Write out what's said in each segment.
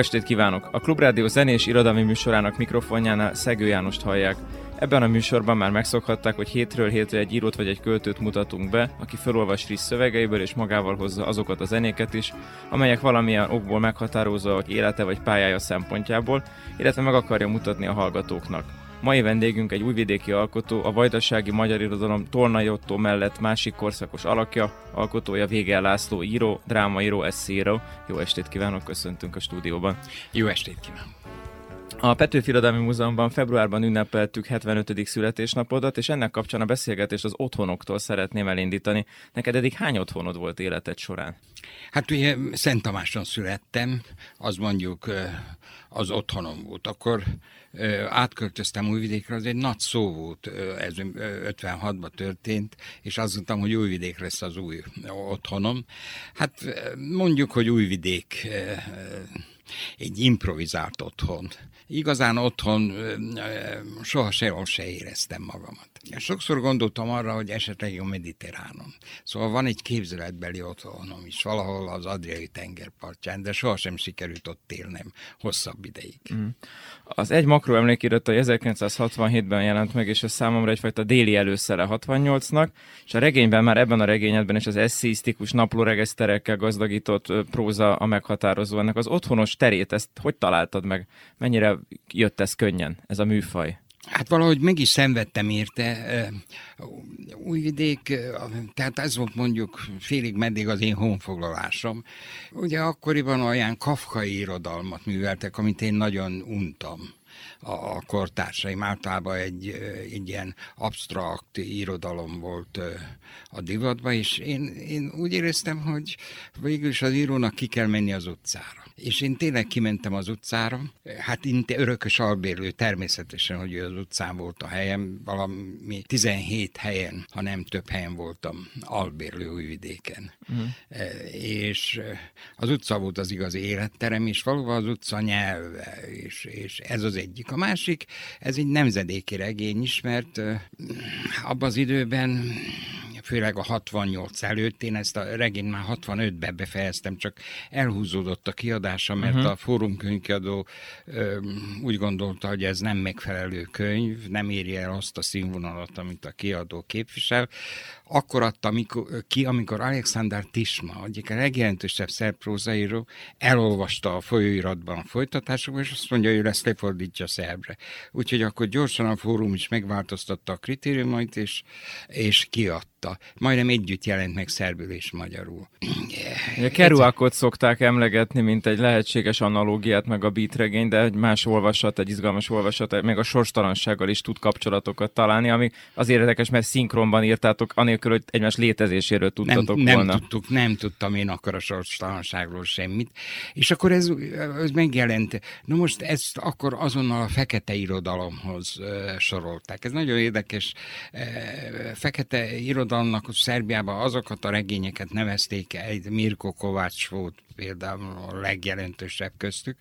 estét kívánok! A Klubrádió zenés irodalmi műsorának mikrofonjánál Szegő Jánost hallják. Ebben a műsorban már megszokhatták, hogy hétről hétre egy írót vagy egy költőt mutatunk be, aki felolvas friss szövegeiből és magával hozza azokat a zenéket is, amelyek valamilyen okból meghatározóak élete vagy pályája szempontjából, illetve meg akarja mutatni a hallgatóknak. Mai vendégünk egy újvidéki alkotó, a vajdasági magyar irodalom Tornai Otto mellett másik korszakos alakja, alkotója Vége László író, drámaíró, eszíró. Jó estét kívánok, köszöntünk a stúdióban. Jó estét kívánok! A Petőfi Irodalmi Múzeumban februárban ünnepeltük 75. születésnapodat, és ennek kapcsán a beszélgetést az otthonoktól szeretném elindítani. Neked eddig hány otthonod volt életed során? Hát ugye Szent Tamáson születtem, az mondjuk az otthonom volt. Akkor átköltöztem Újvidékre, az egy nagy szó volt, ez 56-ban történt, és azt mondtam, hogy Újvidék lesz az új otthonom. Hát mondjuk, hogy Újvidék egy improvizált otthon. Igazán otthon soha sehol se éreztem magamat. Sokszor gondoltam arra, hogy esetleg a mediterránon. Szóval van egy képzeletbeli otthonom is, valahol az Adriai tengerpartján, de sohasem sikerült ott élnem hosszabb ideig. Mm. Az egy makro emlékirata 1967-ben jelent meg, és ez számomra egyfajta déli előszere 68-nak, és a regényben már ebben a regényedben is az esszisztikus naplóregeszterekkel gazdagított próza a meghatározó. Ennek az otthonos terét, ezt hogy találtad meg? Mennyire jött ez könnyen, ez a műfaj? Hát valahogy meg is szenvedtem érte. Újvidék, tehát ez volt mondjuk félig meddig az én honfoglalásom. Ugye akkoriban olyan kafkai irodalmat műveltek, amit én nagyon untam a kortársaim. Általában egy, egy ilyen absztrakt irodalom volt a divatban, és én, én úgy éreztem, hogy végül is az írónak ki kell menni az utcára. És én tényleg kimentem az utcára, hát én örökös albérlő, természetesen, hogy az utcán volt a helyem, valami 17 helyen, ha nem több helyen voltam albérlő újvidéken. Uh-huh. És az utca volt az igazi életterem, és valóban az utca nyelve, és, és ez az egyik. A másik, ez egy nemzedéki regény is, mert abban az időben főleg a 68 előtt, én ezt a regényt már 65-ben befejeztem, csak elhúzódott a kiadása, mert uh-huh. a fórumkönyvkiadó úgy gondolta, hogy ez nem megfelelő könyv, nem éri el azt a színvonalat, amit a kiadó képvisel. Akkor adta ki, amikor Alexander Tisma, egyik a legjelentősebb szerprózaíró, elolvasta a folyóiratban a folytatásokban, és azt mondja, hogy ő ezt lefordítja szerbre. Úgyhogy akkor gyorsan a fórum is megváltoztatta a kritériumait, és, és kiadta majdnem együtt jelent meg szerbül és magyarul. A Kerouacot szokták emlegetni, mint egy lehetséges analógiát, meg a beatregény, de egy más olvasat, egy izgalmas olvasat, meg a sorstalansággal is tud kapcsolatokat találni, ami azért érdekes, mert szinkronban írtátok, anélkül, hogy egymás létezéséről tudtatok nem, volna. Nem tudtuk, nem tudtam én akkor a sorstalanságról semmit. És akkor ez, ez megjelent. Na most ezt akkor azonnal a fekete irodalomhoz sorolták. Ez nagyon érdekes. Uh, fekete irodalomnak Szerbiában azokat a regényeket nevezték el, Mirko Kovács volt például a legjelentősebb köztük,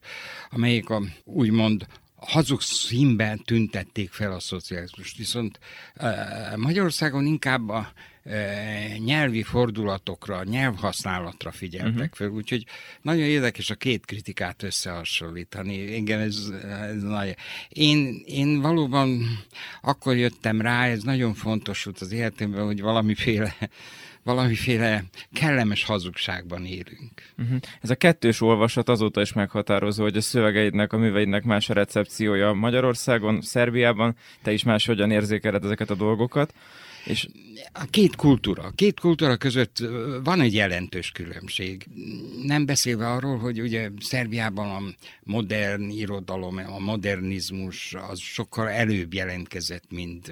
amelyik a, úgymond hazug színben tüntették fel a szocializmust. Viszont Magyarországon inkább a nyelvi fordulatokra, nyelvhasználatra figyeltek uh-huh. fel, úgyhogy nagyon érdekes a két kritikát összehasonlítani. Igen, ez, ez nagy. Én, én valóban akkor jöttem rá, ez nagyon fontos volt az életemben, hogy valamiféle valamiféle kellemes hazugságban élünk. Uh-huh. Ez a kettős olvasat azóta is meghatározó, hogy a szövegeidnek, a műveidnek más a recepciója Magyarországon, Szerbiában, te is máshogyan érzékeled ezeket a dolgokat. És a két kultúra, a két kultúra között van egy jelentős különbség. Nem beszélve arról, hogy ugye Szerbiában a modern irodalom, a modernizmus az sokkal előbb jelentkezett, mint,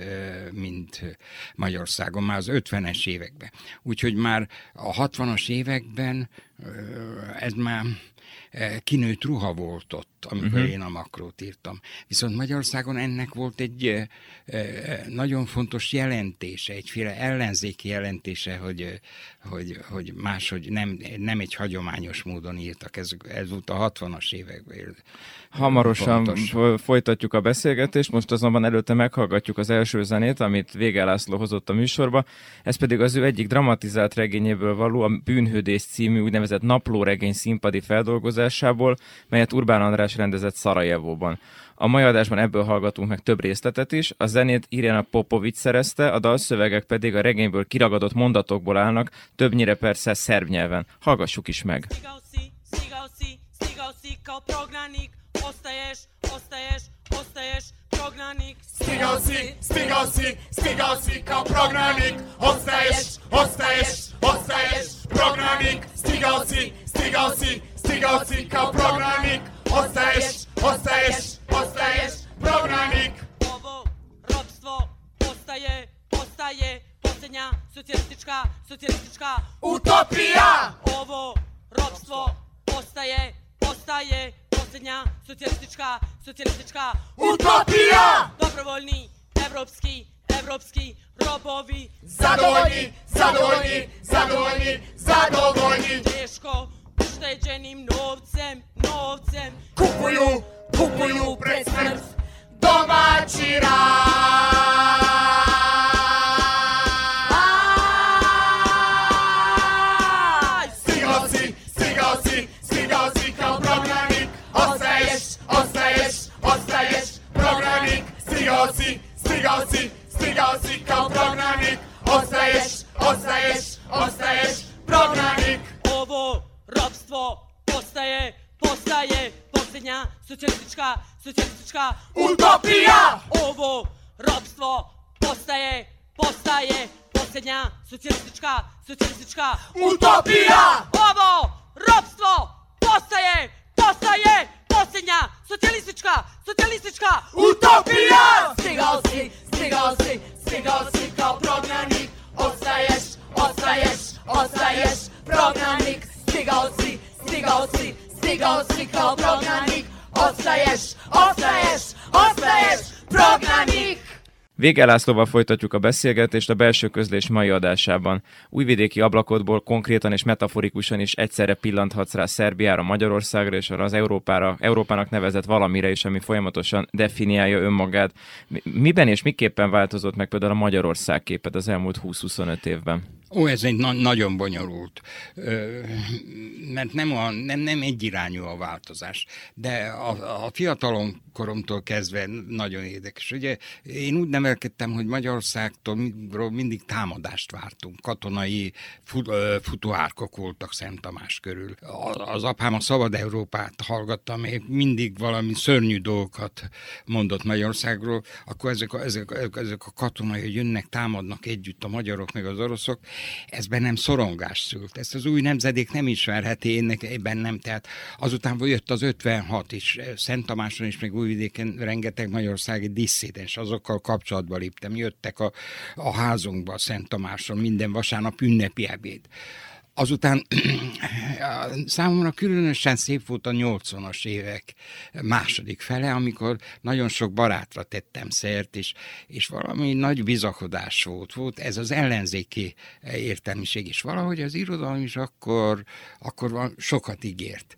mint Magyarországon, már az 50-es években. Úgyhogy már a 60-as években ez már kinőtt ruha volt ott, amikor uh-huh. én a makrót írtam. Viszont Magyarországon ennek volt egy nagyon fontos jelentése, egyféle ellenzéki jelentése, hogy, hogy, hogy máshogy nem, nem egy hagyományos módon írtak. Ez, ez volt a 60-as években. Hamarosan Pontos. folytatjuk a beszélgetést, most azonban előtte meghallgatjuk az első zenét, amit Vége László hozott a műsorba. Ez pedig az ő egyik dramatizált regényéből való, a Bűnhődés című úgynevezett naplóregény színpadi feldolgozásából, melyet Urbán András rendezett Szarajevóban. A mai adásban ebből hallgatunk meg több részletet is, a zenét Irena Popovic szerezte, a dalszövegek pedig a regényből kiragadott mondatokból állnak, többnyire persze szerb nyelven. Hallgassuk is meg. Stigao si, stigao si, stigao si, kao prognanik, ostaješ, ostaješ, ostaješ prognanik. Stigao si, stigao si, stigao si kao prognanik, ostaješ, ostaješ, ostaješ prognanik. Stigao si, stigao si, stigao si kao prognanik, ostaješ, ostaješ, ostaješ prognanik. Ovo robstvo postaje, postaje posljednja socijalistička, socijalistička utopija. Ovo robstvo postaje, postaje posljednja socijalistička, socijalistička utopija! Dobrovoljni, evropski, evropski robovi. Zadovoljni, zadovoljni, zadovoljni, zadovoljni. Teško ušteđenim novcem, novcem. Kupuju, kupuju pred smrt domaći rad stigao si, stigao si kao prognanik Ostaješ, ostaješ, ostaješ prognanik Ovo robstvo postaje, postaje Posljednja socijalistička, socijalistička utopija. Ovo robstvo postaje, postaje Posljednja socijalistička, socijalistička utopija. Ovo robstvo postaje, postaje posljednja socijalistička, socijalistička utopija! Stigao si, stigao si, stigao si kao prognanik, ostaješ, ostaješ, ostaješ prognanik, stigao si, stigao si, stigao si kao prognanik, ostaješ, ostaješ, ostaješ prognanik! Vége Lászlóval folytatjuk a beszélgetést a belső közlés mai adásában. Újvidéki ablakodból konkrétan és metaforikusan is egyszerre pillanthatsz rá Szerbiára, Magyarországra és arra az Európára, Európának nevezett valamire is, ami folyamatosan definiálja önmagát. Miben és miképpen változott meg például a Magyarország képed az elmúlt 20-25 évben? Ó, ez egy na- nagyon bonyolult, ö, mert nem, a, nem, nem egyirányú a változás, de a, a fiatalon koromtól kezdve nagyon érdekes. Ugye én úgy nevelkedtem, hogy Magyarországtól mindig támadást vártunk. Katonai fut, futóárkok voltak Szent Tamás körül. Az apám a Szabad Európát hallgatta, még mindig valami szörnyű dolgokat mondott Magyarországról, akkor ezek a, ezek, ezek a katonai, hogy jönnek, támadnak együtt a magyarok meg az oroszok, ez bennem szorongás szült. Ezt az új nemzedék nem ismerheti, én bennem, tehát azután jött az 56 is, Szent Tamáson is, meg Újvidéken rengeteg magyarországi disszidens, azokkal kapcsolatba léptem, jöttek a, a házunkba Szent Tamáson, minden vasárnap ünnepi ebéd. Azután számomra különösen szép volt a 80-as évek második fele, amikor nagyon sok barátra tettem szert, és, és valami nagy bizakodás volt. Volt ez az ellenzéki értelmiség, és valahogy az irodalom is akkor, akkor van, sokat ígért.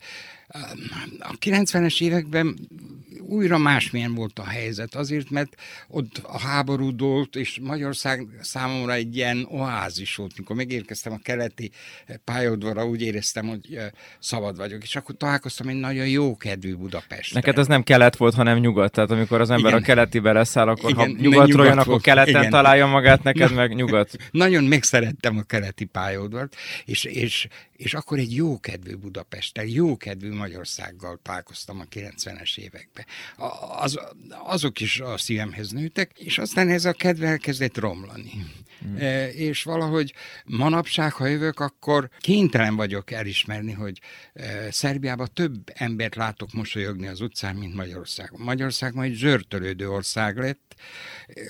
A 90-es években újra másmilyen volt a helyzet, azért, mert ott a háború dolt, és Magyarország számomra egy ilyen oázis volt. Mikor megérkeztem a keleti pályaudvarra, úgy éreztem, hogy szabad vagyok, és akkor találkoztam egy nagyon jó kedvű Budapest. Neked ez nem kelet volt, hanem nyugat, tehát amikor az ember igen. a keletibe leszáll, akkor igen, ha nyugatról nyugat jön, akkor keleten igen. találja magát, neked Na, meg nyugat. Nagyon megszerettem a keleti pályaudvart, és, és, és akkor egy jókedvű Budapesttel, jókedvű Magyarországgal találkoztam a 90-es években az, azok is a szívemhez nőtek, és aztán ez a kedve elkezdett romlani. Mm. E, és valahogy manapság, ha jövök, akkor kénytelen vagyok elismerni, hogy e, Szerbiában több embert látok mosolyogni az utcán, mint Magyarországon. Magyarország majd zsörtölődő ország lett,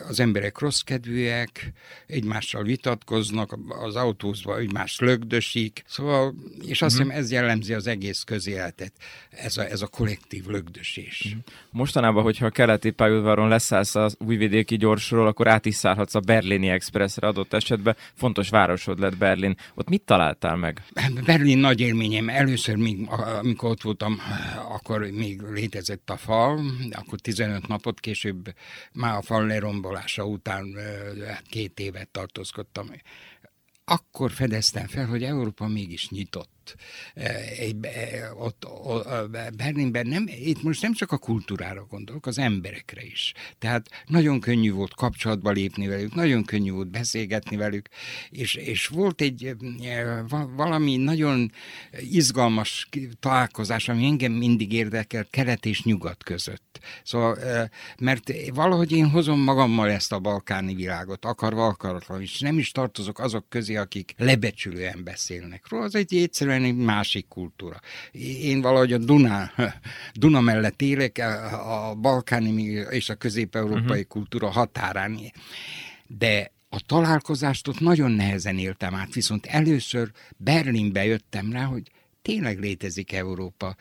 az emberek rossz kedvűek, egymással vitatkoznak, az autózva egymást lögdösik, szóval, és azt hiszem mm. ez jellemzi az egész közéletet, ez a, ez a kollektív lögdösés. Mm. Mostanában, hogyha a keleti pályaudvaron leszállsz az újvidéki gyorsról, akkor át is szállhatsz a berlini expressre adott esetben. Fontos városod lett Berlin. Ott mit találtál meg? Berlin nagy élményem. Először, még, amikor ott voltam, akkor még létezett a fal, akkor 15 napot később már a fal lerombolása után hát két évet tartózkodtam. Akkor fedeztem fel, hogy Európa mégis nyitott egy, ott, ott Berlinben nem, itt most nem csak a kultúrára gondolok, az emberekre is. Tehát nagyon könnyű volt kapcsolatba lépni velük, nagyon könnyű volt beszélgetni velük, és, és volt egy valami nagyon izgalmas találkozás, ami engem mindig érdekel, kelet és nyugat között. Szóval, mert valahogy én hozom magammal ezt a balkáni világot, akarva akaratlan, és nem is tartozok azok közé, akik lebecsülően beszélnek róla. Az egy egyszerűen egy másik kultúra. Én valahogy a Duna, Duna mellett élek, a balkáni és a közép-európai uh-huh. kultúra határán. De a találkozást ott nagyon nehezen éltem át, viszont először Berlinbe jöttem rá, hogy tényleg létezik Európa,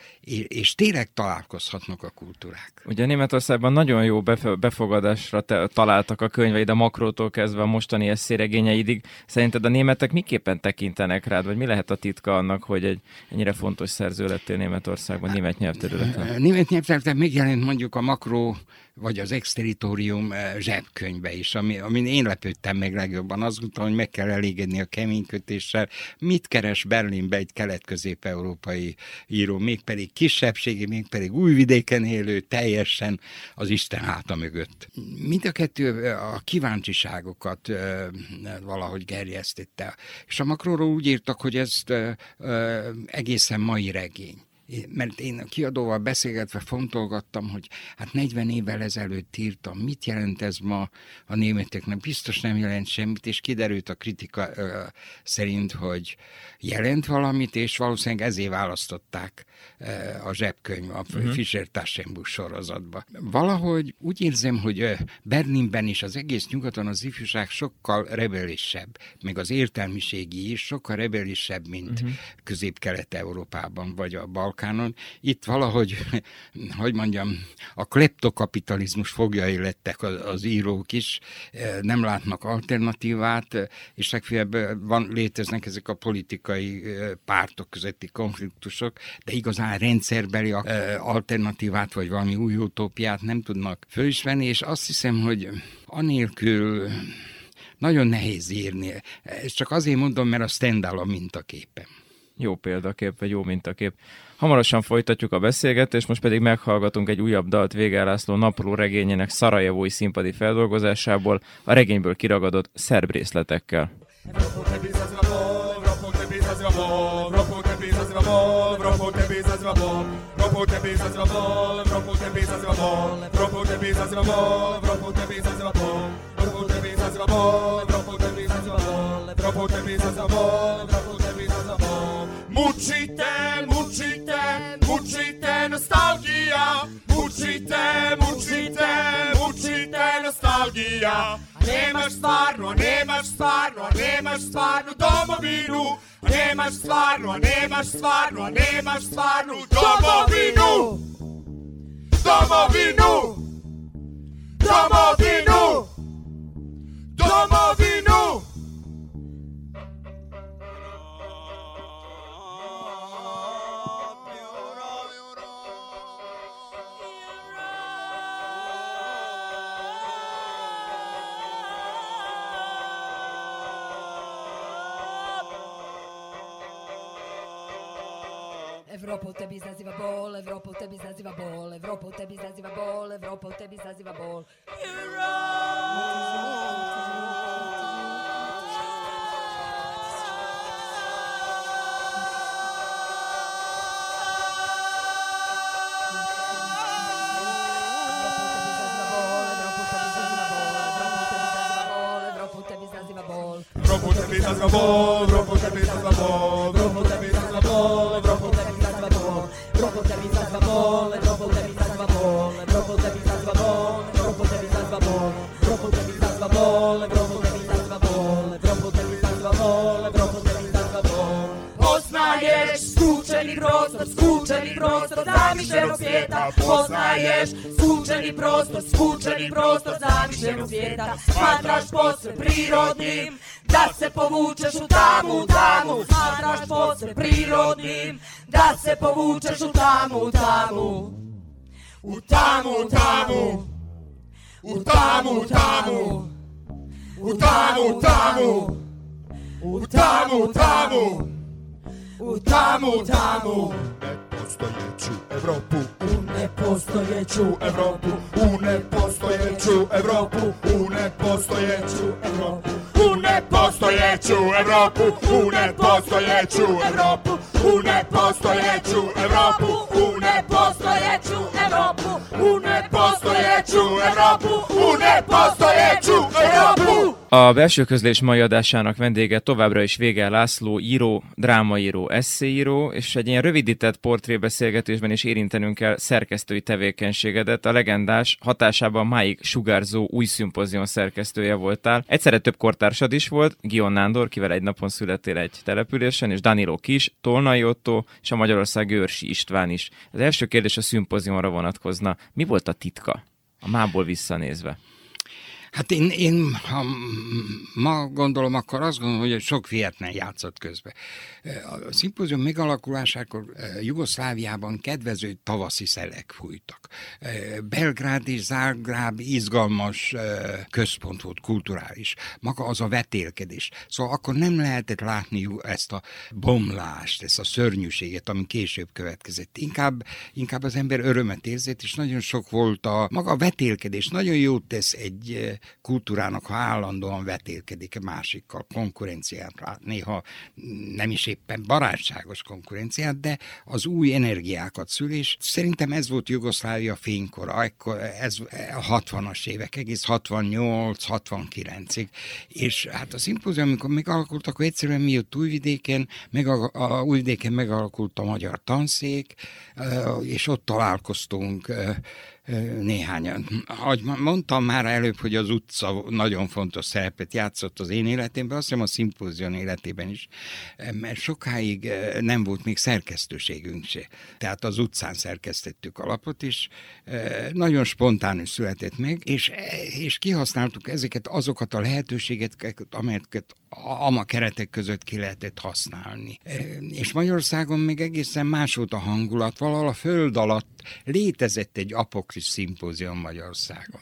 és tényleg találkozhatnak a kultúrák. Ugye Németországban nagyon jó befogadásra te, találtak a könyveid, a makrótól kezdve a mostani eszéregényeidig. Szerinted a németek miképpen tekintenek rád, vagy mi lehet a titka annak, hogy egy ennyire fontos szerző lettél Németországban, német nyelvterületen? Német nyelvterületen megjelent mondjuk a makró vagy az exteritorium eh, zsebkönyve is, ami, amin én lepődtem meg legjobban. Azt mondtam, hogy meg kell elégedni a keménykötéssel. Mit keres Berlinbe egy kelet-közép-európai író, mégpedig kisebbségi, mégpedig újvidéken élő, teljesen az Isten háta mögött. Mind a kettő eh, a kíváncsiságokat eh, valahogy gerjesztette. És a Makróról úgy írtak, hogy ez egészen mai regény mert én a kiadóval beszélgetve fontolgattam, hogy hát 40 évvel ezelőtt írtam, mit jelent ez ma a németeknek, biztos nem jelent semmit, és kiderült a kritika ö, szerint, hogy jelent valamit, és valószínűleg ezért választották ö, a zsebkönyv, a uh-huh. Fischer Taschenbuch sorozatba. Valahogy úgy érzem, hogy Berlinben is az egész nyugaton az ifjúság sokkal rebelisebb, meg az értelmiségi is sokkal rebelisebb, mint uh-huh. közép-kelet-európában, vagy a Balkán Balkánon. Itt valahogy, hogy mondjam, a kleptokapitalizmus fogjai lettek az, az írók is, e, nem látnak alternatívát, és legfeljebb van, léteznek ezek a politikai e, pártok közötti konfliktusok, de igazán rendszerbeli e, alternatívát, vagy valami új utópiát nem tudnak fölismerni, és azt hiszem, hogy anélkül nagyon nehéz írni. Ezt csak azért mondom, mert a Stendhal a mintaképe. Jó példakép, vagy jó mintakép. Hamarosan folytatjuk a beszélgetést, most pedig meghallgatunk egy újabb dalt Vége László napló regényének szarajevói színpadi feldolgozásából, a regényből kiragadott szerb részletekkel. Mučite, mučite, mučite nostalgija Mučite, mučite, mučite nostalgija Nemaš stvarno, nemaš stvarno, nemaš stvarno domovinu Nemaš stvarno, nemaš stvarno, nemaš stvarno domovinu Domovinu Domovinu Domovinu Evropou tebi izaziva bol, Evropou tebi izaziva bol, Evropou tebi izaziva bol, Evropou tebi izaziva bol. Euro! Robo, Robo, Robo, Robo, Robo, povučeš u tamu, tamu. U tamu, tamu. U tamu, tamu. U tamu, tamu. U tamu, tamu. U tamu, tamu. Nepostojeću Evropu. U nepostojeću Evropu. U nepostojeću Evropu. U nepostojeću Evropu. U nepostojeću Evropu. U nepostojeću Evropu U nepostojeću Evropu U nepostojeću Evropu U nepostojeću Evropu U nepostojeću Evropu A belső közlés mai adásának vendége továbbra is Vége László, író, drámaíró, eszéíró, és egy ilyen rövidített portrébeszélgetésben is érintenünk kell szerkesztői tevékenységedet. A legendás hatásában máig sugárzó új szimpozion szerkesztője voltál. Egyszerre több kortársad is volt, Gion Nándor, kivel egy napon születtél egy településen, és Danilo Kis, Tolnai Otto, és a Magyarország Őrsi István is. Az első kérdés a szimpozionra vonatkozna. Mi volt a titka? A mából visszanézve. Hát én, én ha ma gondolom, akkor azt gondolom, hogy sok vietnám játszott közben. A szimpózium megalakulásakor Jugoszláviában kedvező tavaszi szelek fújtak. Belgrád és Zágráb izgalmas központ volt, kulturális. Maga az a vetélkedés. Szóval akkor nem lehetett látni ezt a bomlást, ezt a szörnyűséget, ami később következett. Inkább, inkább az ember örömet érzett, és nagyon sok volt a maga a vetélkedés. Nagyon jót tesz egy kultúrának, ha állandóan vetélkedik másikkal, konkurenciát, néha nem is éppen barátságos konkurenciát, de az új energiákat szül, és szerintem ez volt Jugoszlávia fénykora, akkor ez a 60-as évek, egész 68-69-ig, és hát a szimpózium, amikor megalakult, akkor egyszerűen mi ott Újvidéken, meg a, a Újvidéken megalakult a magyar tanszék, és ott találkoztunk néhányan. Ahogy mondtam már előbb, hogy az utca nagyon fontos szerepet játszott az én életemben, azt hiszem a szimpózion életében is, mert sokáig nem volt még szerkesztőségünk se. Tehát az utcán szerkesztettük a lapot is, nagyon spontánul született meg, és, és kihasználtuk ezeket azokat a lehetőségeket, amelyeket ama keretek között ki lehetett használni. És Magyarországon még egészen más volt a hangulat, valahol a föld alatt létezett egy apokris szimpózium Magyarországon.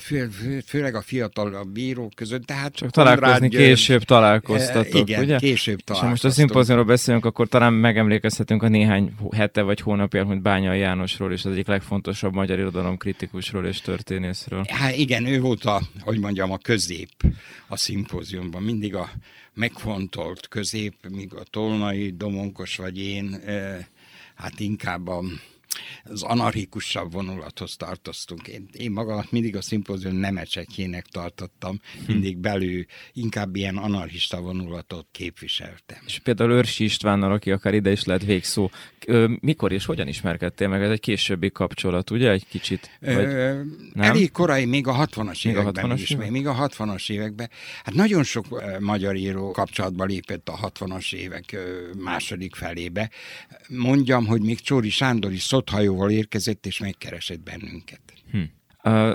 Fő, fő, főleg a fiatal bírók között, tehát Csak találkozni György, később találkoztatok, igen, ugye? később találkoztunk. És ha most a szimpóziumról beszélünk, akkor talán megemlékezhetünk a néhány hete vagy hónapja, hogy Bányai Jánosról és az egyik legfontosabb magyar irodalom kritikusról és történészről. Hát igen, ő volt a, hogy mondjam, a közép a szimpóziumban mindig a megfontolt közép, míg a Tolnai, Domonkos vagy én, hát inkább a az anarchikusabb vonulathoz tartoztunk. Én, én magamat mindig a szimpózium nemecsekjének tartottam, mindig belül inkább ilyen anarchista vonulatot képviseltem. És például Őrsi Istvánnal, aki akár ide is lehet végszó, mikor és hogyan ismerkedtél meg? Ez egy későbbi kapcsolat, ugye? Egy kicsit? Vagy... Ö, elég korai, még a 60-as még években a 60-as is, évek? még a 60-as években. Hát nagyon sok magyar író kapcsolatba lépett a 60-as évek második felébe. Mondjam, hogy még Csóri Sándor is szothajóval érkezett, és megkeresett bennünket. Hm.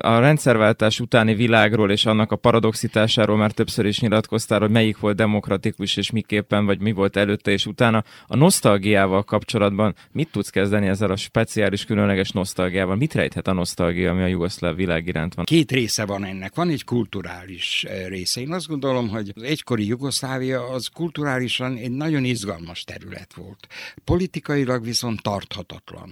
A rendszerváltás utáni világról és annak a paradoxitásáról már többször is nyilatkoztál, hogy melyik volt demokratikus és miképpen, vagy mi volt előtte és utána. A nosztalgiával kapcsolatban mit tudsz kezdeni ezzel a speciális, különleges nosztalgiával? Mit rejthet a nosztalgia, ami a jugoszláv világ iránt van? Két része van ennek. Van egy kulturális része. Én azt gondolom, hogy az egykori Jugoszlávia az kulturálisan egy nagyon izgalmas terület volt. Politikailag viszont tarthatatlan.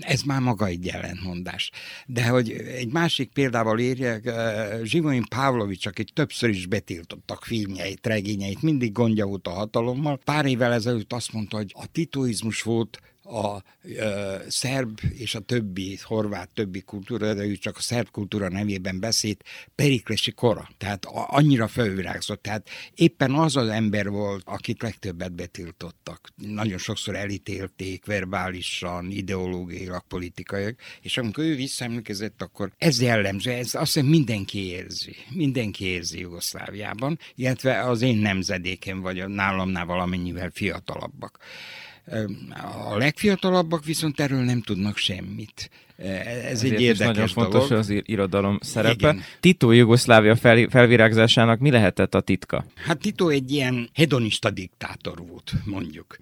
Ez már maga egy ellentmondás. De hogy egy másik példával érjek, eh, Zsivoin Pavlovics, akit többször is betiltottak filmjeit, regényeit, mindig gondja volt a hatalommal. Pár évvel ezelőtt azt mondta, hogy a titoizmus volt a ö, szerb és a többi, horvát többi kultúra, de ő csak a szerb kultúra nevében beszélt, periklesi kora. Tehát a, annyira felvirágzott. Tehát éppen az az ember volt, akit legtöbbet betiltottak. Nagyon sokszor elítélték verbálisan, ideológiailag, politikailag, és amikor ő visszaemlékezett, akkor ez jellemző, ez azt hiszem mindenki érzi. Mindenki érzi Jugoszláviában, illetve az én nemzedékem, vagy a nálamnál valamennyivel fiatalabbak. A legfiatalabbak viszont erről nem tudnak semmit. Ez Ezért egy érdekes nagyon dolog. fontos az irodalom szerepe. Igen. Tito Jugoszlávia fel, felvirágzásának mi lehetett a titka? Hát Tito egy ilyen hedonista diktátor volt, mondjuk.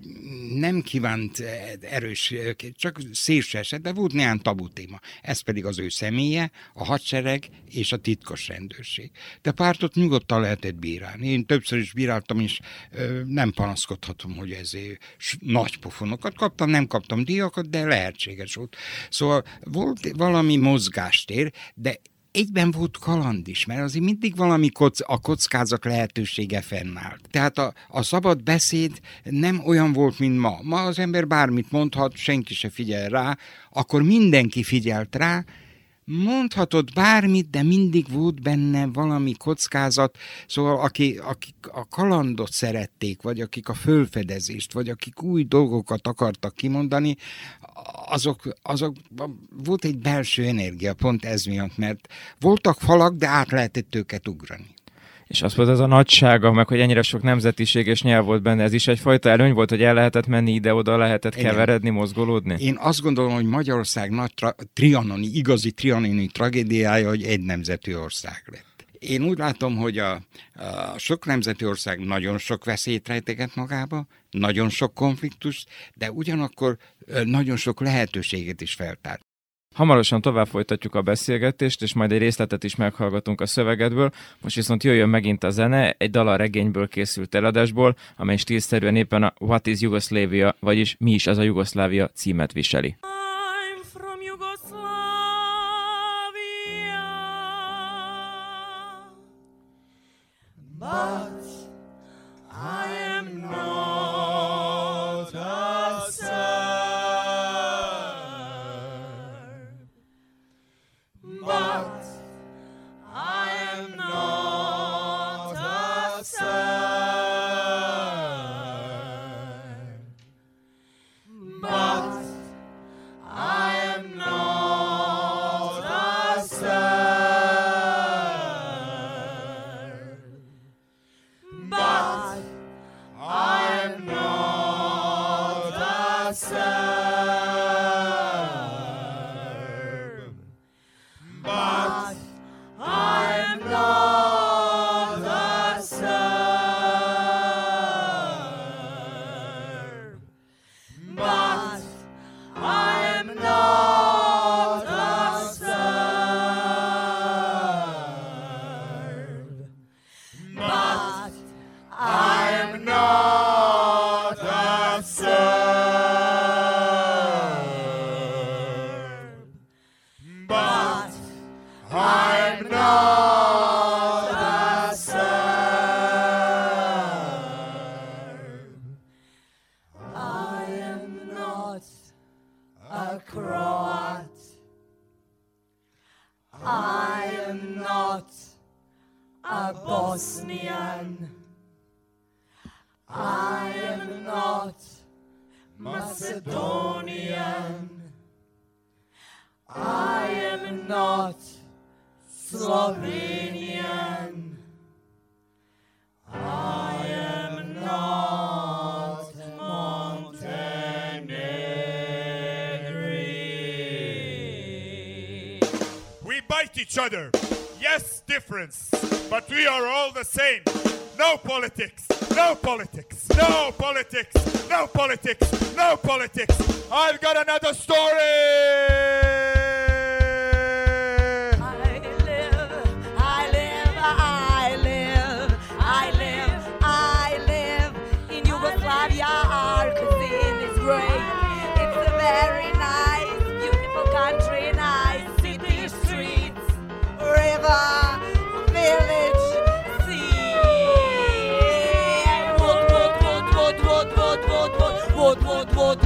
Nem kívánt erős, csak szélső eset, de volt néhány tabu téma. Ez pedig az ő személye, a hadsereg és a titkos rendőrség. De pártot nyugodtan lehetett bírálni. Én többször is bíráltam, és nem panaszkodhatom, hogy ezért nagy pofonokat kaptam, nem kaptam díjakat, de lehetséges volt. Szóval volt valami mozgástér, de egyben volt kaland is, mert azért mindig valami kock, a kockázat lehetősége fennállt. Tehát a, a szabad beszéd nem olyan volt, mint ma. Ma az ember bármit mondhat, senki se figyel rá, akkor mindenki figyelt rá, mondhatod bármit, de mindig volt benne valami kockázat, szóval aki, akik a kalandot szerették, vagy akik a fölfedezést, vagy akik új dolgokat akartak kimondani, azok, azok volt egy belső energia pont ez miatt, mert voltak falak, de át lehetett őket ugrani. És az volt az a nagysága, meg hogy ennyire sok nemzetiség és nyelv volt benne, ez is egyfajta előny volt, hogy el lehetett menni ide-oda, lehetett Igen. keveredni, mozgolódni? Én azt gondolom, hogy Magyarország nagy tra- trianoni, igazi trianoni tragédiája, hogy egy nemzetű ország lett. Én úgy látom, hogy a, a sok nemzeti ország nagyon sok veszélyt rejteget magába, nagyon sok konfliktust, de ugyanakkor nagyon sok lehetőséget is feltár. Hamarosan tovább folytatjuk a beszélgetést, és majd egy részletet is meghallgatunk a szövegedből. Most viszont jöjjön megint a zene, egy Dala regényből készült eladásból, amely stílszerűen éppen a What is Yugoslavia, vagyis Mi is az a Jugoszlávia címet viseli. But I am not. Macedonian. I am not Slovenian. I am not Montenegrin. We bite each other. Yes, difference. But we are all the same. No politics. No politics. No politics. No politics no politics. I've got another story. I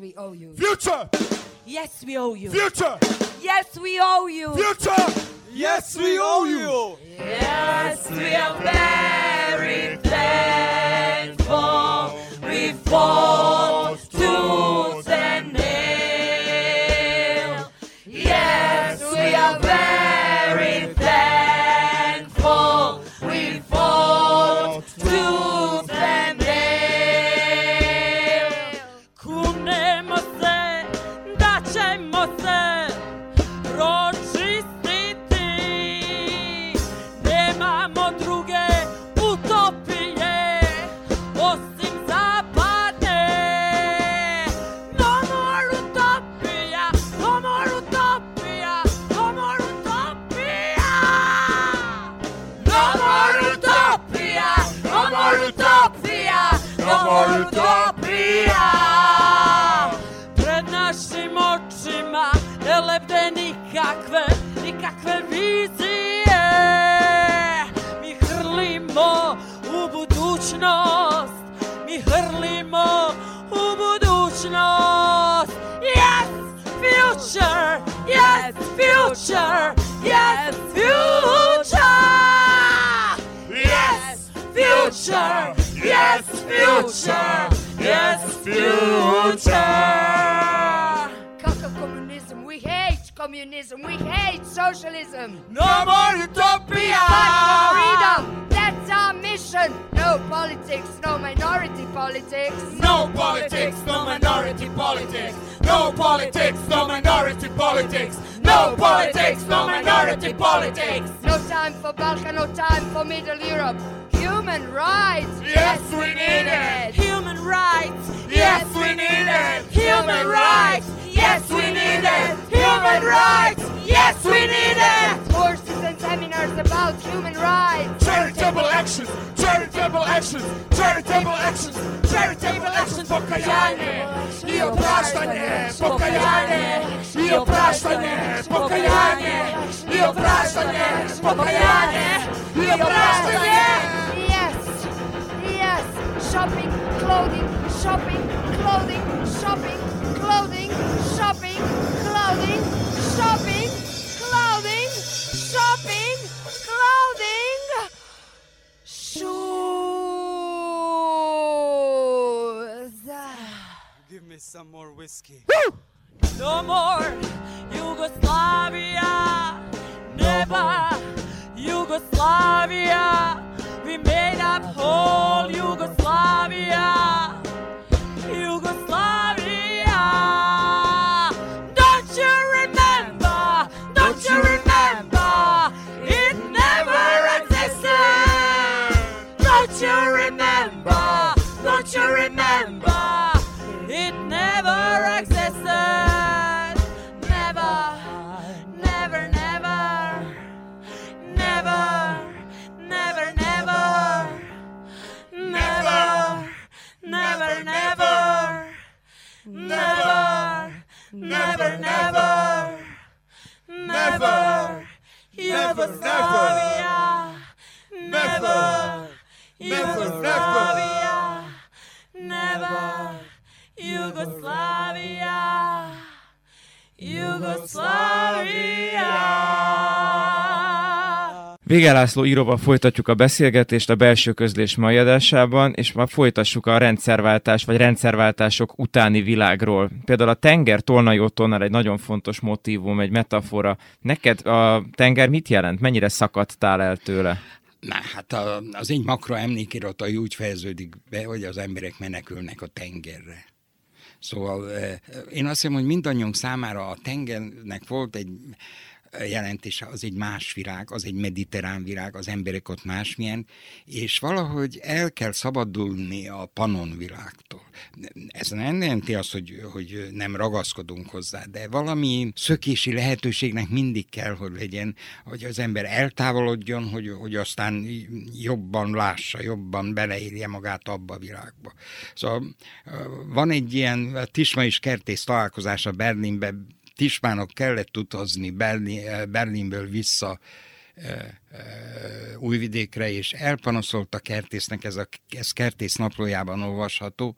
we owe you. future, Yes, we owe you. future, Yes, we owe you. future. Yes, we owe you. Yes, we are very thankful. We fought tooth future, yes, future. Communism. We hate socialism. No more utopia. Fight for freedom. That's our mission. No politics, no minority politics. No politics, no minority politics. No politics, no minority politics. No politics, no minority politics. No time for Balkan, no time for Middle Europe. Human rights. Yes, we need it. Human rights. Yes, we need it. Human rights. Yes, we need it. Human rights. Yes, we need it. Courses and seminars about human rights. Charitable actions, charitable actions, charitable actions, charitable actions, pokajanie i opraštanje, pokajanie i opraštanje, pokajanie i opraštanje, pokajanie i opraštanje. Yes, yes. Shopping, clothing, shopping, clothing, shopping, clothing, shopping, clothing, shopping, clothing, shopping, clothing, shoes. Give me some more whiskey. No more Yugoslavia. Never Yugoslavia. We made up whole Yugoslavia. never, never, never, never, never, Yugoslavia, never, Yugoslavia, Yugoslavia. Vége László íróval folytatjuk a beszélgetést a belső közlés mai adásában, és már folytassuk a rendszerváltás vagy rendszerváltások utáni világról. Például a tenger Tolnai Ottonnal egy nagyon fontos motívum, egy metafora. Neked a tenger mit jelent? Mennyire szakadtál el tőle? Na, hát a, az egy makro emlékiratai úgy fejeződik be, hogy az emberek menekülnek a tengerre. Szóval eh, én azt hiszem, hogy mindannyiunk számára a tengernek volt egy jelentése, az egy más virág, az egy mediterrán virág, az emberek ott másmilyen, és valahogy el kell szabadulni a panon világtól. Ez nem jelenti azt, hogy, hogy nem ragaszkodunk hozzá, de valami szökési lehetőségnek mindig kell, hogy legyen, hogy az ember eltávolodjon, hogy, hogy aztán jobban lássa, jobban beleírja magát abba a világba. Szóval van egy ilyen Tisma és Kertész találkozása Berlinben, Tismának kellett utazni Berlin, Berlinből vissza eh, eh, Újvidékre, és elpanaszolt a kertésznek, ez, a, ez kertész naplójában olvasható,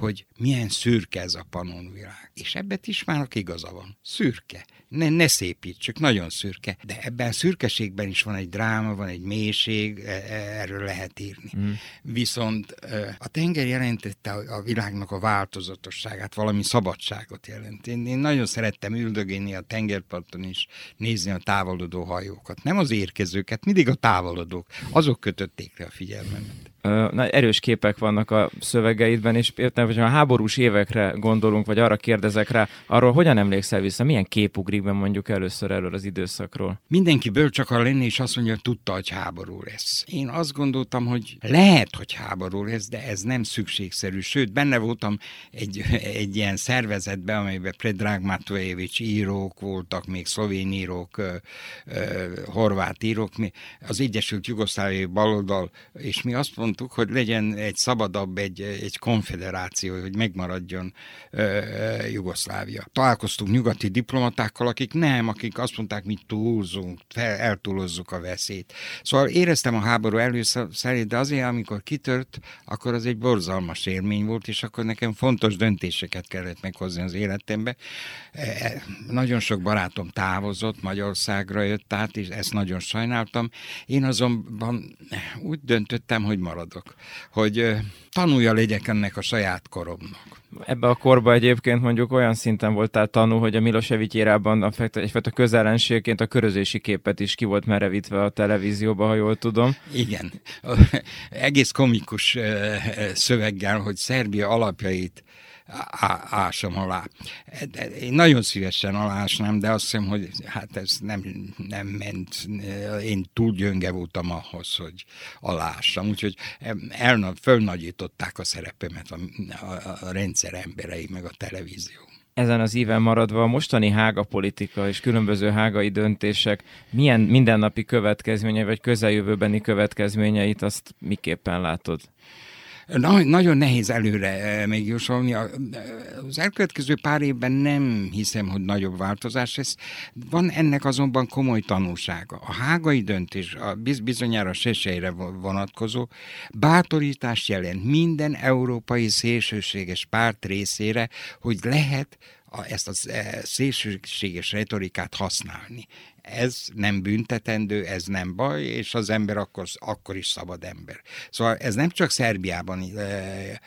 hogy milyen szürke ez a panonvilág. És ebben Tismának igaza van. Szürke ne, ne szépítsük, nagyon szürke. De ebben a szürkeségben is van egy dráma, van egy mélység, e, e, erről lehet írni. Mm. Viszont e, a tenger jelentette a világnak a változatosságát, valami szabadságot jelent. Én, én nagyon szerettem üldögélni a tengerparton is, nézni a távolodó hajókat. Nem az érkezőket, mindig a távolodók. Azok kötötték le a figyelmemet na, erős képek vannak a szövegeidben, és értem, hogy a háborús évekre gondolunk, vagy arra kérdezek rá, arról hogyan emlékszel vissza, milyen kép mondjuk először erről az időszakról? Mindenki bölcs akar lenni, és azt mondja, hogy tudta, hogy háború lesz. Én azt gondoltam, hogy lehet, hogy háború lesz, de ez nem szükségszerű. Sőt, benne voltam egy, egy ilyen szervezetben, amelyben Predrag Matvejevics írók voltak, még szlovén írók, ö, ö, horvát írók, az Egyesült Jugoszláviai baloldal, és mi azt mondtuk, mondtuk, hogy legyen egy szabadabb, egy, egy konfederáció, hogy megmaradjon ö, Jugoszlávia. Találkoztunk nyugati diplomatákkal, akik nem, akik azt mondták, mi túlzunk, fel, eltúlozzuk a veszélyt. Szóval éreztem a háború előszerét, de azért, amikor kitört, akkor az egy borzalmas élmény volt, és akkor nekem fontos döntéseket kellett meghozni az életembe. E, e nagyon sok barátom távozott, Magyarországra jött át, és ezt nagyon sajnáltam. Én azonban úgy döntöttem, hogy marad maradok, hogy tanulja legyek ennek a saját koromnak. Ebbe a korba egyébként mondjuk olyan szinten voltál tanú, hogy a Milosevic érában egyfajta közelenségként a körözési képet is ki volt merevítve a televízióba, ha jól tudom. Igen. Egész komikus szöveggel, hogy Szerbia alapjait ásom alá. Én nagyon szívesen alásnám, de azt hiszem, hogy hát ez nem, nem ment. Én túl gyönge voltam ahhoz, hogy alássam. Úgyhogy elna, fölnagyították a szerepemet a, a, a rendszer emberei, meg a televízió ezen az íven maradva a mostani hága politika és különböző hágai döntések milyen mindennapi következménye vagy közeljövőbeni következményeit azt miképpen látod? Na, nagyon nehéz előre eh, még jósolni. Az elkövetkező pár évben nem hiszem, hogy nagyobb változás lesz. Van ennek azonban komoly tanulsága. A hágai döntés, a bizonyára sesejre vonatkozó, bátorítást jelent minden európai szélsőséges párt részére, hogy lehet ezt a eh, szélsőséges retorikát használni ez nem büntetendő, ez nem baj, és az ember akkor, akkor is szabad ember. Szóval ez nem csak Szerbiában e,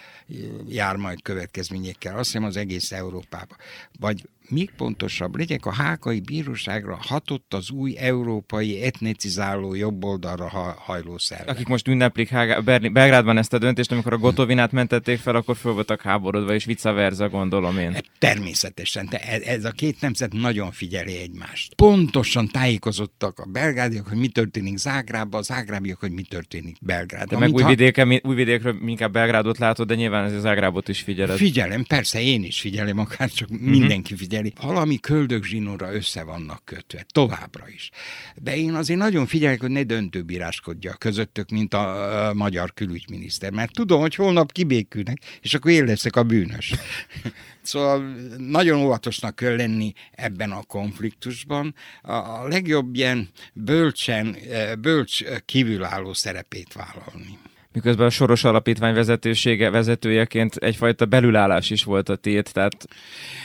jár majd következményekkel, azt hiszem az egész Európában. Vagy még pontosabb legyek, a hákai bíróságra hatott az új európai etnicizáló jobboldalra hajló szerve. Akik most ünneplik Hága, Belgrádban ezt a döntést, amikor a Gotovinát mentették fel, akkor föl voltak háborodva, és vice versa, gondolom én. Természetesen. Te, ez a két nemzet nagyon figyeli egymást. Pontosan tájékozottak a belgádiak, hogy mi történik Zágrában, a zágrábiak, hogy mi történik Belgrádban. De meg újvidéken, újvidékről inkább Belgrádot látod, de nyilván ez a Zágrábot is figyeled. Figyelem, persze én is figyelem, akár csak uh-huh. mindenki figyeli. Valami köldögzsinóra össze vannak kötve, továbbra is. De én azért nagyon figyelek, hogy ne döntőbíráskodja közöttök, mint a, a magyar külügyminiszter, mert tudom, hogy holnap kibékülnek, és akkor én leszek a bűnös. Szóval nagyon óvatosnak kell lenni ebben a konfliktusban. A, legjobb ilyen bölcsen, bölcs kívülálló szerepét vállalni miközben a Soros Alapítvány vezetősége vezetőjeként egyfajta belülállás is volt a tét, tehát...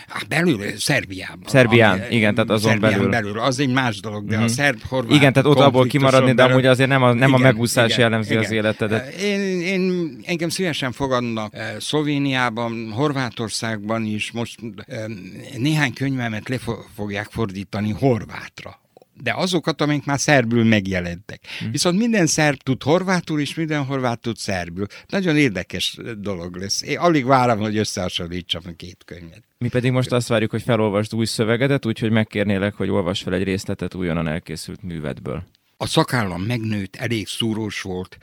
Hát belül, Szerbiában. Szerbián, ami, igen, tehát azon Szerbián belül. belül. Az egy más dolog, de mm. a mhm. szerb horvát Igen, tehát ott abból kimaradni, de amúgy azért nem a, nem igen, a megúszás igen, jellemzi igen. az életedet. Én, én, engem szívesen fogadnak Szlovéniában, Horvátországban is, most néhány könyvemet le fogják fordítani horvátra de azokat, amik már szerbül megjelentek. Hmm. Viszont minden szerb tud horvátul, és minden horvát tud szerbül. Nagyon érdekes dolog lesz. Én alig várom, hogy összehasonlítsam a két könyvet. Mi pedig most azt várjuk, hogy felolvasd új szövegedet, úgyhogy megkérnélek, hogy olvas fel egy részletet újonnan elkészült művedből. A szakállam megnőtt, elég szúrós volt,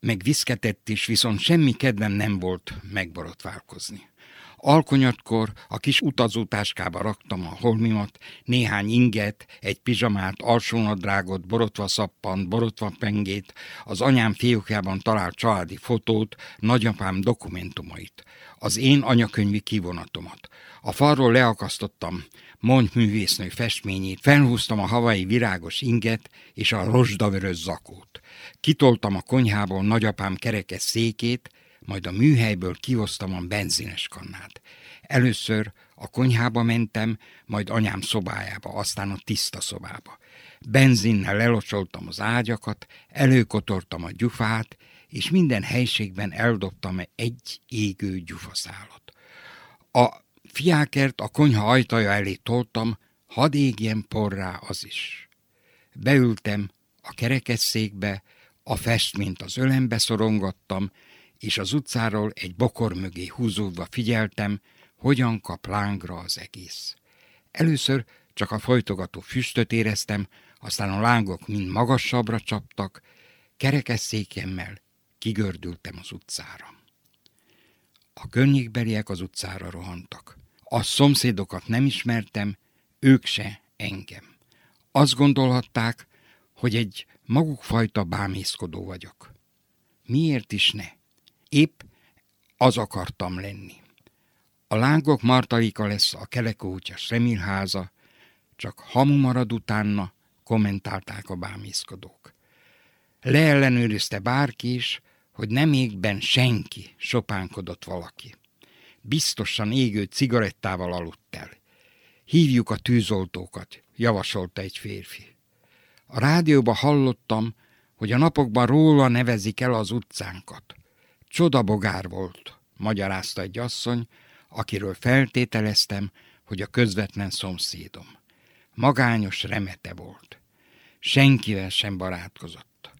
meg viszketett is, viszont semmi kedvem nem volt megborotválkozni. Alkonyatkor a kis utazótáskába raktam a holmimat, néhány inget, egy pizsamát, alsónadrágot, borotva szappant, borotva pengét, az anyám fiókjában talált családi fotót, nagyapám dokumentumait, az én anyakönyvi kivonatomat. A falról leakasztottam Mont művésznő festményét, felhúztam a havai virágos inget és a rozsdavörös zakót. Kitoltam a konyhából nagyapám kerekes székét, majd a műhelyből kihoztam a benzines kannát. Először a konyhába mentem, majd anyám szobájába, aztán a tiszta szobába. Benzinnel lelocsoltam az ágyakat, előkotortam a gyufát, és minden helységben eldobtam egy égő gyufaszálat. A fiákert a konyha ajtaja elé toltam, hadd égjen porrá az is. Beültem a kerekesszékbe, a festményt az ölembe szorongattam, és az utcáról egy bokor mögé húzódva figyeltem, hogyan kap lángra az egész. Először csak a folytogató füstöt éreztem, aztán a lángok mind magasabbra csaptak, kerekesszékemmel kigördültem az utcára. A környékbeliek az utcára rohantak. A szomszédokat nem ismertem, ők se engem. Azt gondolhatták, hogy egy magukfajta bámészkodó vagyok. Miért is ne? Épp az akartam lenni. A lángok martalika lesz a kelekótyas remilháza, csak hamu marad utána, kommentálták a bámészkodók. Leellenőrizte bárki is, hogy nem égben senki, sopánkodott valaki. Biztosan égő cigarettával aludt el. Hívjuk a tűzoltókat, javasolta egy férfi. A rádióba hallottam, hogy a napokban róla nevezik el az utcánkat. Csodabogár volt, magyarázta egy asszony, akiről feltételeztem, hogy a közvetlen szomszédom. Magányos remete volt. Senkivel sem barátkozott.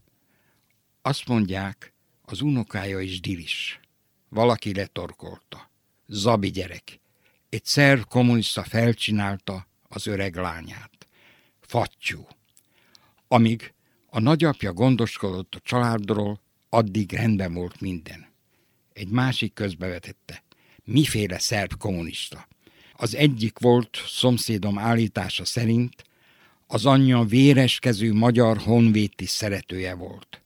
Azt mondják, az unokája is dilis. Valaki letorkolta. Zabi gyerek. Egy szerv kommunista felcsinálta az öreg lányát. Fattyú. Amíg a nagyapja gondoskodott a családról, addig rendben volt minden. Egy másik közbevetette. Miféle szerb kommunista? Az egyik volt szomszédom állítása szerint, az anyja véreskező magyar honvéti szeretője volt.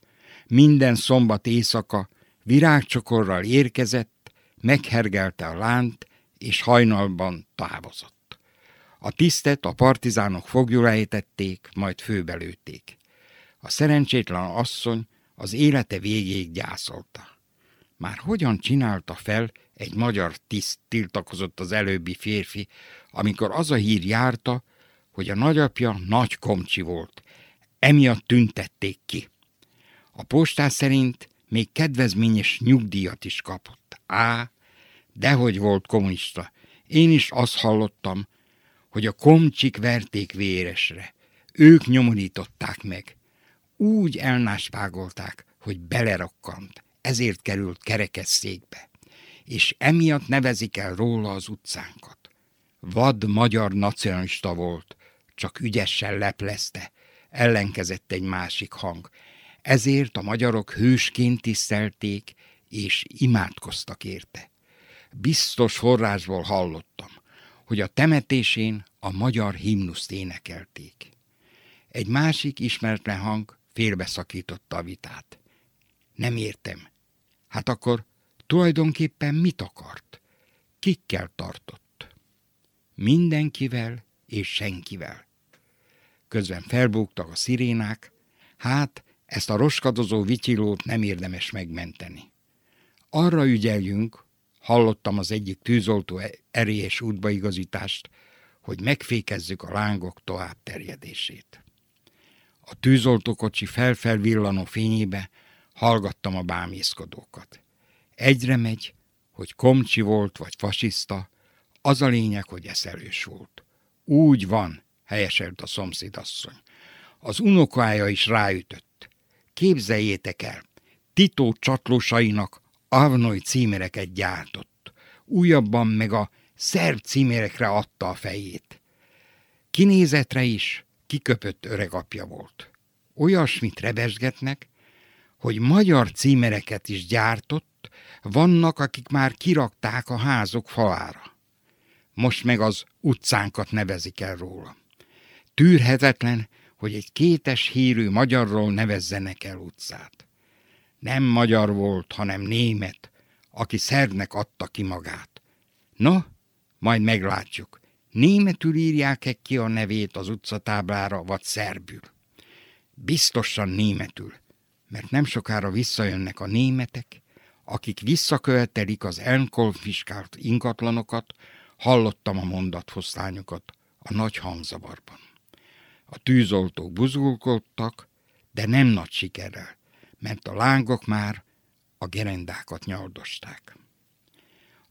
Minden szombat éjszaka virágcsokorral érkezett, meghergelte a lánt, és hajnalban távozott. A tisztet a partizánok fogjul ejtették, majd főbelőtték. A szerencsétlen asszony az élete végéig gyászolta. Már hogyan csinálta fel egy magyar tiszt tiltakozott az előbbi férfi, amikor az a hír járta, hogy a nagyapja nagy komcsi volt. Emiatt tüntették ki. A postás szerint még kedvezményes nyugdíjat is kapott. Á, dehogy volt kommunista. Én is azt hallottam, hogy a komcsik verték véresre. Ők nyomorították meg úgy elnáspágolták, hogy belerokkant, ezért került kerekesszékbe, és emiatt nevezik el róla az utcánkat. Vad magyar nacionalista volt, csak ügyesen leplezte, ellenkezett egy másik hang. Ezért a magyarok hősként tisztelték, és imádkoztak érte. Biztos forrásból hallottam, hogy a temetésén a magyar himnuszt énekelték. Egy másik ismeretlen hang félbeszakította a vitát. Nem értem. Hát akkor tulajdonképpen mit akart? Kikkel tartott? Mindenkivel és senkivel. Közben felbúgtak a szirénák, hát ezt a roskadozó vityilót nem érdemes megmenteni. Arra ügyeljünk, hallottam az egyik tűzoltó e- erélyes útbaigazítást, hogy megfékezzük a lángok tovább terjedését. A tűzoltókocsi felfelvillanó fényébe hallgattam a bámészkodókat. Egyre megy, hogy komcsi volt vagy fasiszta, az a lényeg, hogy eszelős volt. Úgy van, helyeselt a szomszédasszony. Az unokája is ráütött. Képzeljétek el, Tito csatlósainak Avnoy címereket gyártott. Újabban meg a szerb címerekre adta a fejét. Kinézetre is kiköpött öregapja volt. Olyasmit rebesgetnek, hogy magyar címereket is gyártott, vannak, akik már kirakták a házok falára. Most meg az utcánkat nevezik el róla. Tűrhetetlen, hogy egy kétes hírű magyarról nevezzenek el utcát. Nem magyar volt, hanem német, aki szernek adta ki magát. No, majd meglátjuk. Németül írják-e ki a nevét az utcatáblára, vagy szerbül? Biztosan németül, mert nem sokára visszajönnek a németek, akik visszakövetelik az elkonfiskált ingatlanokat, hallottam a mondatfoszlányokat a nagy hangzavarban. A tűzoltók buzgulkodtak, de nem nagy sikerrel, mert a lángok már a gerendákat nyaldosták.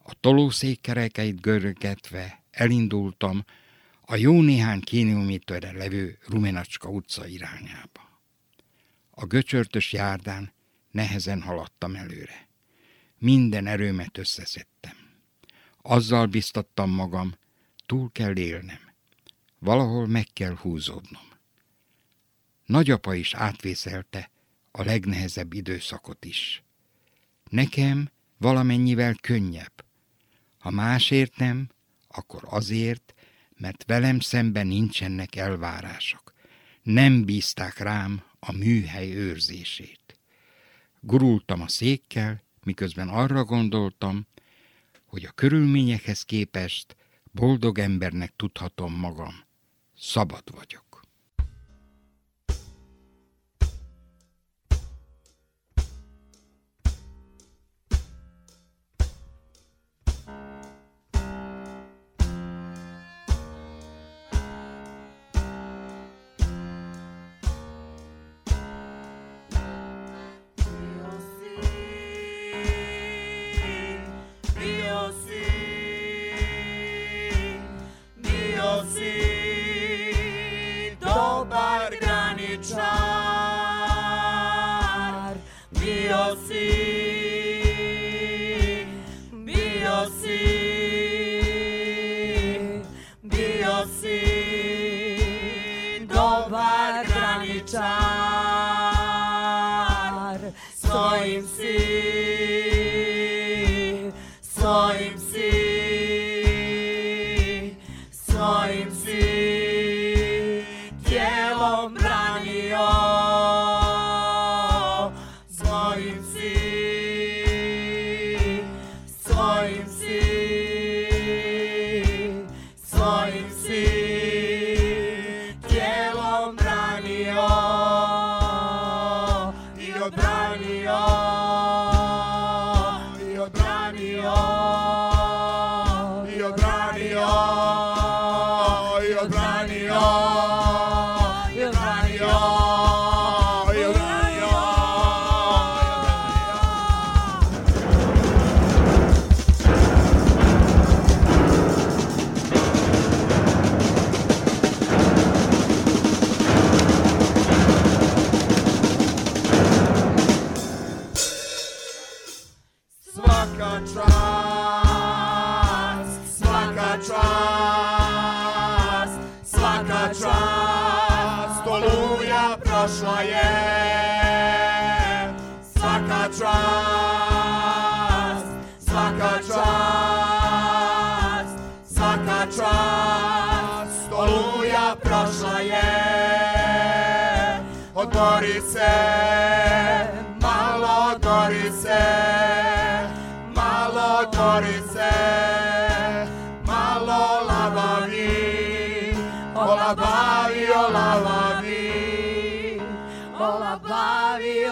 A tolószék kerekeit görgetve elindultam a jó néhány kilométerre levő Rumenacska utca irányába. A göcsörtös járdán nehezen haladtam előre. Minden erőmet összeszedtem. Azzal biztattam magam, túl kell élnem. Valahol meg kell húzódnom. Nagyapa is átvészelte a legnehezebb időszakot is. Nekem valamennyivel könnyebb. Ha másért nem, akkor azért, mert velem szemben nincsenek elvárások. Nem bízták rám a műhely őrzését. Gurultam a székkel, miközben arra gondoltam, hogy a körülményekhez képest boldog embernek tudhatom magam. Szabad vagyok.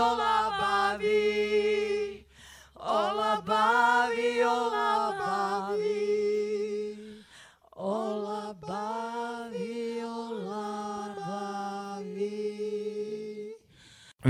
olabavi, olabavi, olabavi.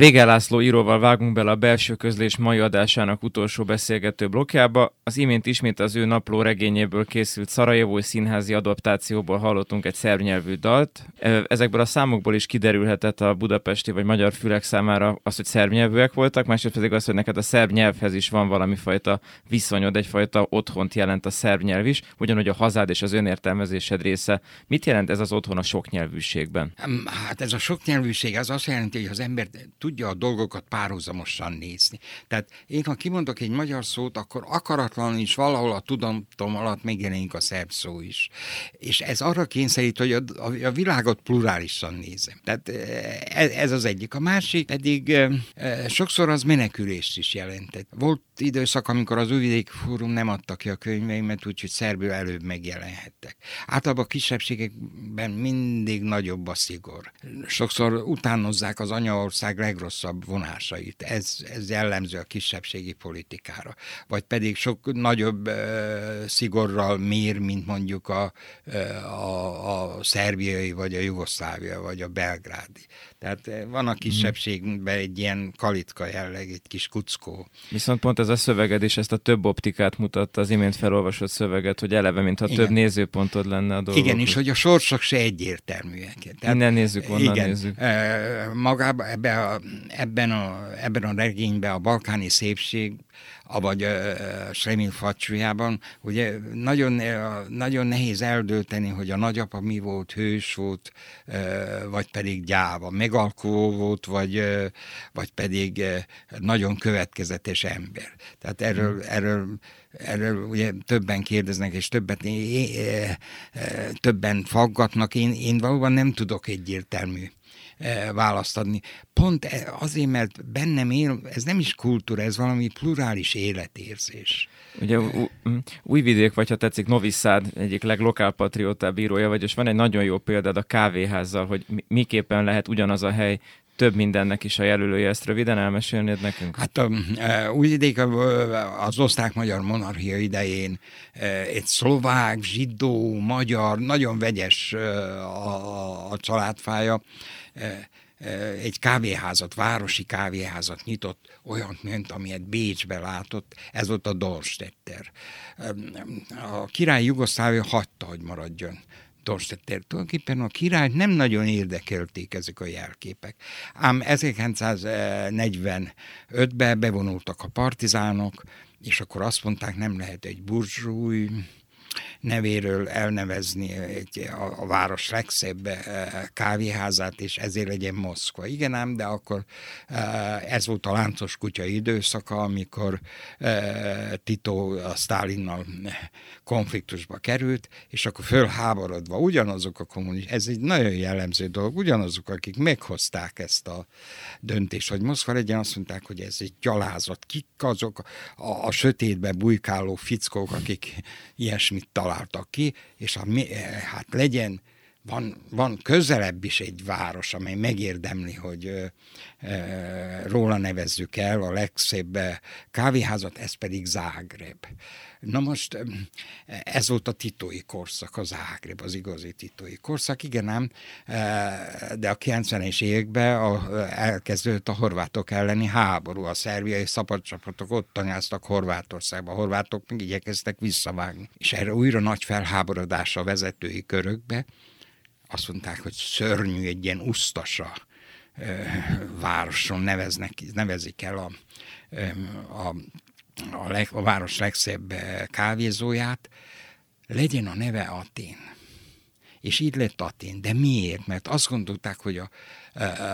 Vége László íróval vágunk bele a belső közlés mai adásának utolsó beszélgető blokkjába. Az imént ismét az ő napló regényéből készült Szarajevói színházi adaptációból hallottunk egy szerb nyelvű dalt. Ezekből a számokból is kiderülhetett a budapesti vagy magyar fülek számára az, hogy szerb nyelvűek voltak, másrészt pedig az, hogy neked a szerb is van valami fajta viszonyod, egyfajta otthont jelent a szerb is, ugyanúgy a hazád és az önértelmezésed része. Mit jelent ez az otthon a soknyelvűségben? Hát ez a soknyelvűség az azt jelenti, hogy az ember tudja a dolgokat párhuzamosan nézni. Tehát én, ha kimondok egy magyar szót, akkor akaratlanul is valahol a tudatom alatt megjelenik a szerb szó is. És ez arra kényszerít, hogy a, a, a világot plurálisan nézem. Tehát eh, ez, ez az egyik. A másik pedig eh, eh, sokszor az menekülést is jelentett. Volt időszak, amikor az Újvidék Fórum nem adta ki a könyveimet, úgyhogy szerbül előbb megjelenhettek. Általában a kisebbségekben mindig nagyobb a szigor. Sokszor utánozzák az anyaország legrosszabb vonásait. Ez, ez jellemző a kisebbségi politikára. Vagy pedig sok nagyobb uh, szigorral mér, mint mondjuk a, ö, a, a szerbiai, vagy a jugoszlávia, vagy a belgrádi. Tehát eh, van a kisebbségben egy ilyen kalitka jelleg, egy kis kuckó. Viszont pont ez a szöveged is ezt a több optikát mutatta az imént felolvasott szöveget, hogy eleve, mintha Igen. több nézőpontod lenne a dolgok. Igen, és hogy a sorsok se egyértelműek. Tehát, Innen nézzük, onnan igen, nézzük. eh, Magában, ebben a, ebben, a, ebben a regényben a balkáni szépség, vagy uh, Sremil facsújában, ugye nagyon, nagyon nehéz eldölteni, hogy a nagyapa mi volt, hős volt, vagy pedig gyáva, megalkó volt, vagy, vagy pedig nagyon következetes ember. Tehát erről, erről Erről ugye többen kérdeznek, és többet, é- é- é- többen faggatnak. Én, én valóban nem tudok egyértelmű választ adni. Pont e- azért, mert bennem él, ez nem is kultúra, ez valami plurális életérzés. Ugye Újvidék, vagy ha tetszik, Novi Sad egyik leglokálpatriótább írója vagy, és van egy nagyon jó példád a kávéházzal, hogy mi- miképpen lehet ugyanaz a hely több mindennek is a jelölője. Ezt röviden elmesélnéd nekünk? Hát a, e, Újvidék az osztrák-magyar monarchia idején e, egy szlovák, zsidó, magyar, nagyon vegyes e, a, a családfája. Egy kávéházat, városi kávéházat nyitott, olyan, mint amilyet Bécsbe látott, ez volt a Dorstetter. A király Jugoszlávia hagyta, hogy maradjon. Dorstetter. Tulajdonképpen a királyt nem nagyon érdekelték ezek a jelképek. Ám 1945-ben bevonultak a partizánok, és akkor azt mondták, nem lehet egy burzsúj nevéről elnevezni a, a város legszebb eh, kávéházát, és ezért legyen Moszkva. Igen ám, de akkor eh, ez volt a láncos kutya időszaka, amikor eh, Tito a Sztálinnal konfliktusba került, és akkor fölháborodva ugyanazok a kommunisták, ez egy nagyon jellemző dolog, ugyanazok, akik meghozták ezt a döntést, hogy Moszkva legyen, azt mondták, hogy ez egy gyalázat. Kik azok a, a sötétbe bujkáló fickók, akik ilyesmit találtak ki, és a, eh, hát legyen van, van közelebb is egy város, amely megérdemli, hogy ö, ö, róla nevezzük el a legszebb ö, kávéházat, ez pedig Zágreb. Na most ez volt a titói korszak, a Zágreb, az igazi titói korszak, igen ám, ö, de a 90-es években a, elkezdődött a horvátok elleni háború, a szerbiai szabadcsapatok ott tanyáztak Horvátországba, a horvátok meg igyekeztek visszavágni. És erre újra nagy felháborodás a vezetői körökbe, azt mondták, hogy szörnyű egy ilyen usztasa ö, városon neveznek, nevezik el a, a, a, leg, a város legszebb ö, kávézóját, legyen a neve Atén. És így lett Atén. De miért? Mert azt gondolták, hogy a,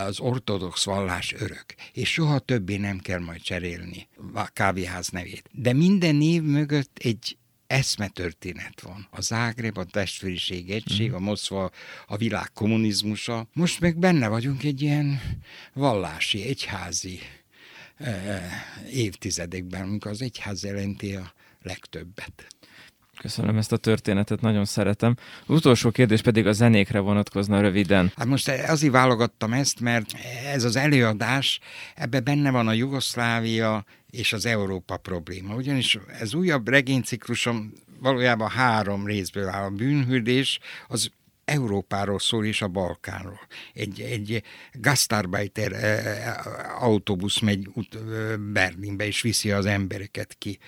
az ortodox vallás örök, és soha többé nem kell majd cserélni a kávéház nevét. De minden név mögött egy eszmetörténet van. A Zágreb, a testvériség egység, a Moszkva, a világ kommunizmusa. Most meg benne vagyunk egy ilyen vallási, egyházi eh, évtizedekben, amikor az egyház jelenti a legtöbbet. Köszönöm ezt a történetet, nagyon szeretem. Az utolsó kérdés pedig a zenékre vonatkozna röviden. Hát most azért válogattam ezt, mert ez az előadás, ebben benne van a Jugoszlávia és az Európa probléma. Ugyanis ez újabb regényciklusom valójában három részből áll. A bűnhődés, az Európáról szól és a Balkánról. Egy, egy gastarbeiter autóbusz megy Berlinbe és viszi az embereket ki.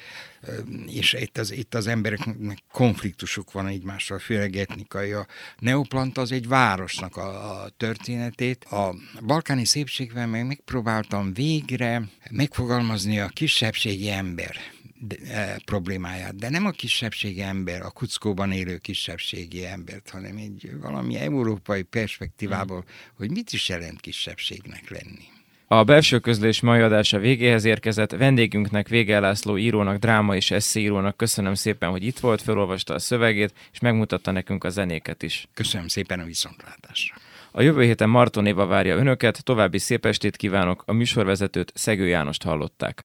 És itt az, itt az embereknek konfliktusuk van egymással, főleg etnikai. A Neoplanta az egy városnak a, a történetét. A balkáni szépségben meg megpróbáltam végre megfogalmazni a kisebbségi ember de, e, problémáját. De nem a kisebbségi ember, a kuckóban élő kisebbségi embert, hanem egy valami európai perspektívából, hmm. hogy mit is jelent kisebbségnek lenni. A belső közlés mai adása végéhez érkezett. Vendégünknek Vége László írónak, dráma és eszéírónak köszönöm szépen, hogy itt volt, felolvasta a szövegét, és megmutatta nekünk a zenéket is. Köszönöm szépen a viszontlátásra. A jövő héten Marton Éva várja önöket, további szép estét kívánok, a műsorvezetőt Szegő Jánost hallották.